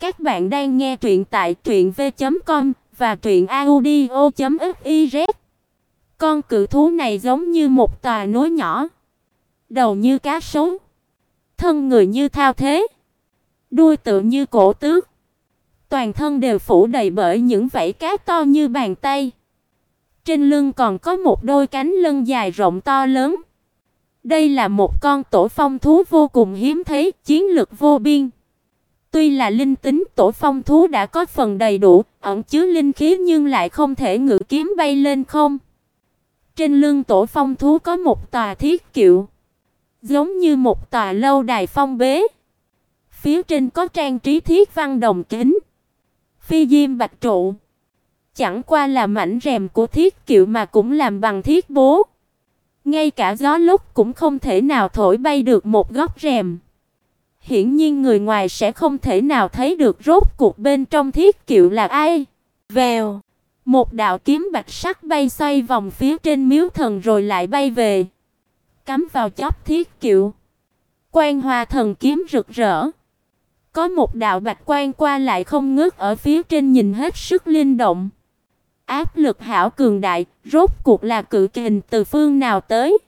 Các bạn đang nghe truyện tại truyệnv.com và truyệnaudio.fiz. Con cự thú này giống như một tòa núi nhỏ, đầu như cá sấu, thân người như thao thế, đuôi tựa như cổ tước, toàn thân đều phủ đầy bởi những vảy cá to như bàn tay. Trên lưng còn có một đôi cánh lưng dài rộng to lớn. Đây là một con tổ phong thú vô cùng hiếm thấy, chiến lực vô biên. Tuy là linh tính tổ phong thú đã có phần đầy đủ, ẩn chứa linh khí nhưng lại không thể ngự kiếm bay lên không. Trên lưng tổ phong thú có một tòa thiết kiệu, giống như một tòa lâu đài phong bế. Phía trên có trang trí thiết văn đồng kính, phi diêm bạch trụ. Chẳng qua là mảnh rèm của thiết kiệu mà cũng làm bằng thiết bố. Ngay cả gió lúc cũng không thể nào thổi bay được một góc rèm. Hiển nhiên người ngoài sẽ không thể nào thấy được rốt cuộc bên trong thiết kiệu là ai. Vèo, một đạo kiếm bạch sắc bay xoay vòng phía trên miếu thần rồi lại bay về, cắm vào chóp thiết kiệu. Quang Hoa thần kiếm rực rỡ. Có một đạo bạch quang qua lại không ngớt ở phía trên nhìn hết sức linh động. Áp lực hảo cường đại, rốt cuộc là cự kình từ phương nào tới?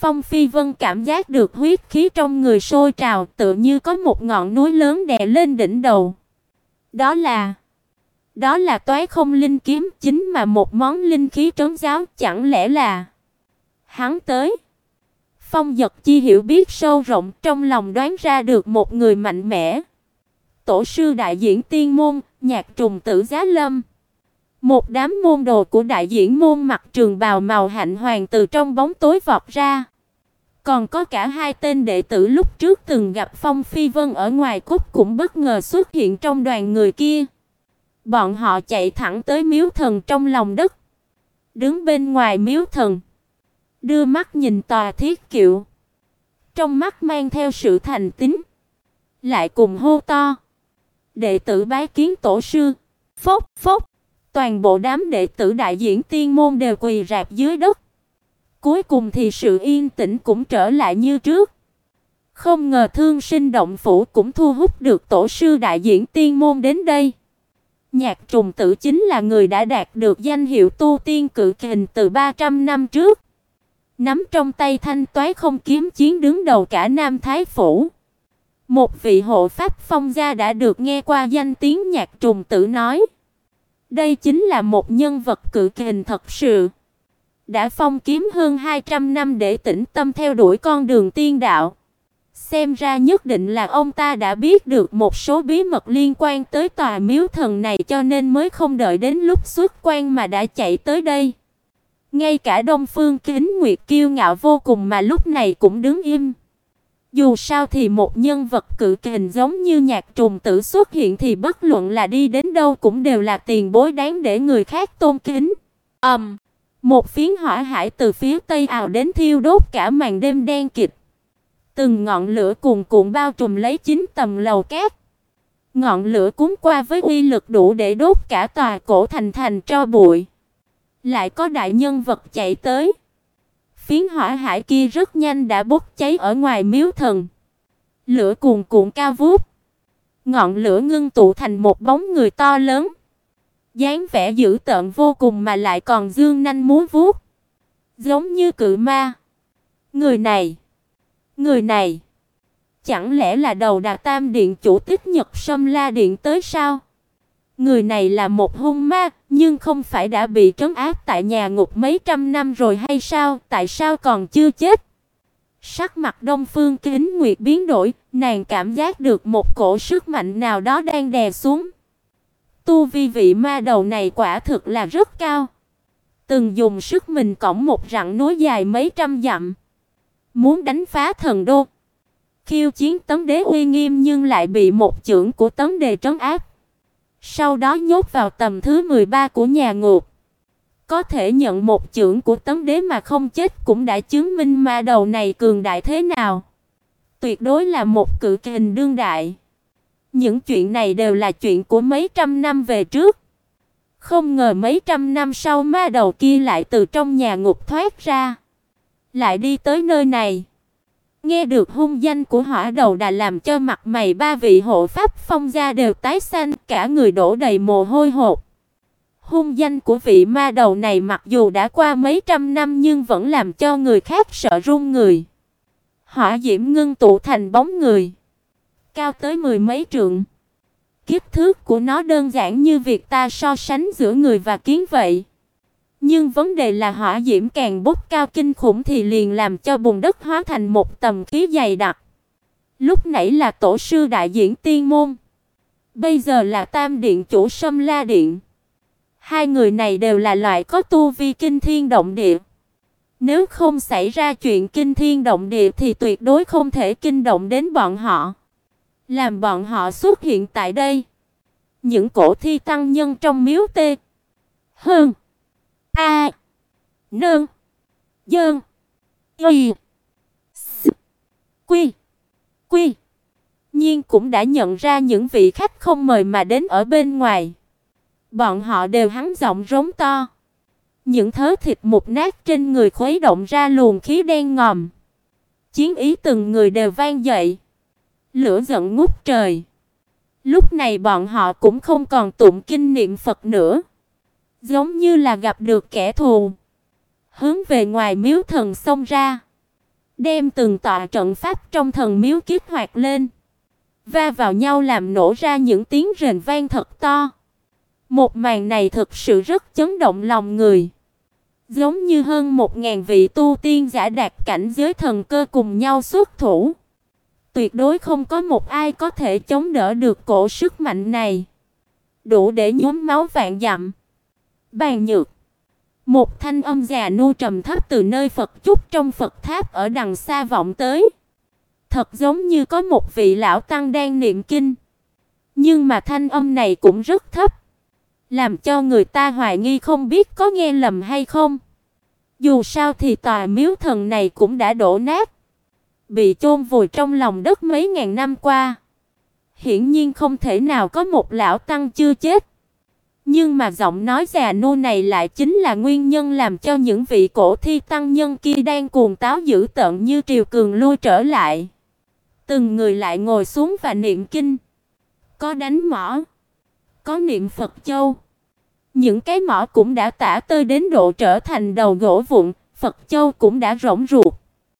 Phong Phi Vân cảm giác được huyết khí trong người sôi trào, tựa như có một ngọn núi lớn đè lên đỉnh đầu. Đó là Đó là Toái Không Linh kiếm, chính mà một món linh khí trấn giáo, chẳng lẽ là Hắn tới. Phong Dật Chi hiểu biết sâu rộng, trong lòng đoán ra được một người mạnh mẽ. Tổ sư đại diễn tiên môn, Nhạc Trùng Tử Giá Lâm. Một đám môn đồ của đại diễn môn mặc trường bào màu hạnh hoàng từ trong bóng tối vọt ra. Còn có cả hai tên đệ tử lúc trước từng gặp Phong Phi Vân ở ngoài cúc cũng bất ngờ xuất hiện trong đoàn người kia. Bọn họ chạy thẳng tới miếu thần trong lòng đất. Đứng bên ngoài miếu thần, đưa mắt nhìn tòa thiết kiệu. Trong mắt mang theo sự thành tín, lại cùng hô to: "Đệ tử bái kiến tổ sư!" Phốc phốc Toàn bộ đám đệ tử đại diễn tiên môn đều quỳ rạp dưới đất. Cuối cùng thì sự yên tĩnh cũng trở lại như trước. Không ngờ Thương Sinh động phủ cũng thu hút được tổ sư đại diễn tiên môn đến đây. Nhạc Trùng Tử chính là người đã đạt được danh hiệu tu tiên cự kình từ 300 năm trước. Nắm trong tay thanh toái không kiếm chiến đứng đầu cả Nam Thái phủ. Một vị hộ pháp phong gia đã được nghe qua danh tiếng Nhạc Trùng Tử nói. Đây chính là một nhân vật cự kình thật sự. Đã phong kiếm hơn 200 năm để tĩnh tâm theo đuổi con đường tiên đạo. Xem ra nhất định là ông ta đã biết được một số bí mật liên quan tới tòa miếu thần này cho nên mới không đợi đến lúc xuất quan mà đã chạy tới đây. Ngay cả Đông Phương Kính Nguyệt kiêu ngạo vô cùng mà lúc này cũng đứng im. Dù sao thì một nhân vật cự kình giống như Nhạc Trùng Tử xuất hiện thì bất luận là đi đến đâu cũng đều là tiền bối đáng để người khác tôn kính. Ầm, um, một phiến hỏa hải từ phía tây ào đến thiêu đốt cả màn đêm đen kịt. Từng ngọn lửa cuồn cuộn bao trùm lấy chín tầng lầu cát. Ngọn lửa cuốn qua với uy lực đủ để đốt cả tòa cổ thành thành tro bụi. Lại có đại nhân vật chạy tới. Phiến hỏa hải kia rất nhanh đã bốc cháy ở ngoài miếu thần. Lửa cuồn cuộn cao vút. Ngọn lửa ngưng tụ thành một bóng người to lớn. dáng vẻ dữ tợn vô cùng mà lại còn dương nanh múa vuốt, giống như cự ma. Người này, người này, chẳng lẽ là đầu Đà Tam điện chủ Tích Nhật Sâm La điện tới sao? Người này là một hung ma, nhưng không phải đã bị trấn áp tại nhà ngục mấy trăm năm rồi hay sao, tại sao còn chưa chết? Sắc mặt Đông Phương Kính Nguyệt biến đổi, nàng cảm giác được một cổ sức mạnh nào đó đang đè xuống. Tu vi vị ma đầu này quả thực là rất cao. Từng dùng sức mình cõng một rặng núi dài mấy trăm dặm, muốn đánh phá thần đô. Khiêu chiến tấm đế uy nghiêm nhưng lại bị một chưởng của tấm đề trấn áp. Sau đó nhốt vào tầm thứ 13 của nhà ngục. Có thể nhận một chưởng của tấm đế mà không chết cũng đã chứng minh ma đầu này cường đại thế nào. Tuyệt đối là một cự kình đương đại. Những chuyện này đều là chuyện của mấy trăm năm về trước. Không ngờ mấy trăm năm sau ma đầu kia lại từ trong nhà ngục thoát ra, lại đi tới nơi này. Nghe được hung danh của hỏa đầu đà làm cho mặt mày ba vị hộ pháp phong gia đều tái xanh, cả người đổ đầy mồ hôi hột. Hung danh của vị ma đầu này mặc dù đã qua mấy trăm năm nhưng vẫn làm cho người khác sợ run người. Hỏa diễm ngưng tụ thành bóng người, cao tới mười mấy trượng. Kích thước của nó đơn giản như việc ta so sánh giữa người và kiến vậy. Nhưng vấn đề là hỏa diễm càng bốc cao kinh khủng thì liền làm cho bùn đất hóa thành một tầm khí dày đặc. Lúc nãy là tổ sư đại diễn tiên môn, bây giờ là Tam điện chủ Sâm La điện. Hai người này đều là loại có tu vi kinh thiên động địa. Nếu không xảy ra chuyện kinh thiên động địa thì tuyệt đối không thể kinh động đến bọn họ. Làm bọn họ xuất hiện tại đây. Những cổ thi tăng nhân trong miếu tê. Hơn. A. Nương. Dơn. Y. S. Quy. Quy. nhiên cũng đã nhận ra những vị khách không mời mà đến ở bên ngoài. Bọn họ đều hắn giọng rống to. Những thớ thịt mục nát trên người khuấy động ra luồng khí đen ngòm. Chiến ý từng người đều vang dậy. Lửa giận ngút trời. Lúc này bọn họ cũng không còn tụng kinh niệm Phật nữa, giống như là gặp được kẻ thù. Hướng về ngoài miếu thần xông ra, đem từng tọa trận pháp trong thần miếu kích hoạt lên, va vào nhau làm nổ ra những tiếng rền vang thật to. Một màn này thực sự rất chấn động lòng người. Giống như hơn một ngàn vị tu tiên giả đạt cảnh giới thần cơ cùng nhau xuất thủ. Tuyệt đối không có một ai có thể chống đỡ được cổ sức mạnh này. Đủ để nhuốm máu vạn dặm. Bàn nhược. Một thanh âm già nua trầm thấp từ nơi Phật chúc trong Phật tháp ở đằng xa vọng tới. Thật giống như có một vị lão tăng đang niệm kinh. Nhưng mà thanh âm này cũng rất thấp, làm cho người ta hoài nghi không biết có nghe lầm hay không. Dù sao thì tòa miếu thần này cũng đã đổ nát bị chôn vùi trong lòng đất mấy ngàn năm qua. Hiển nhiên không thể nào có một lão tăng chưa chết. Nhưng mà giọng nói già nua này lại chính là nguyên nhân làm cho những vị cổ thi tăng nhân kia đang cuồng táo dữ tợn như triều cường lui trở lại. Từng người lại ngồi xuống và niệm kinh. Có đánh mõ, có niệm Phật châu. Những cái mõ cũng đã tả tơi đến độ trở thành đầu gỗ vụn, Phật châu cũng đã rỗng ruột.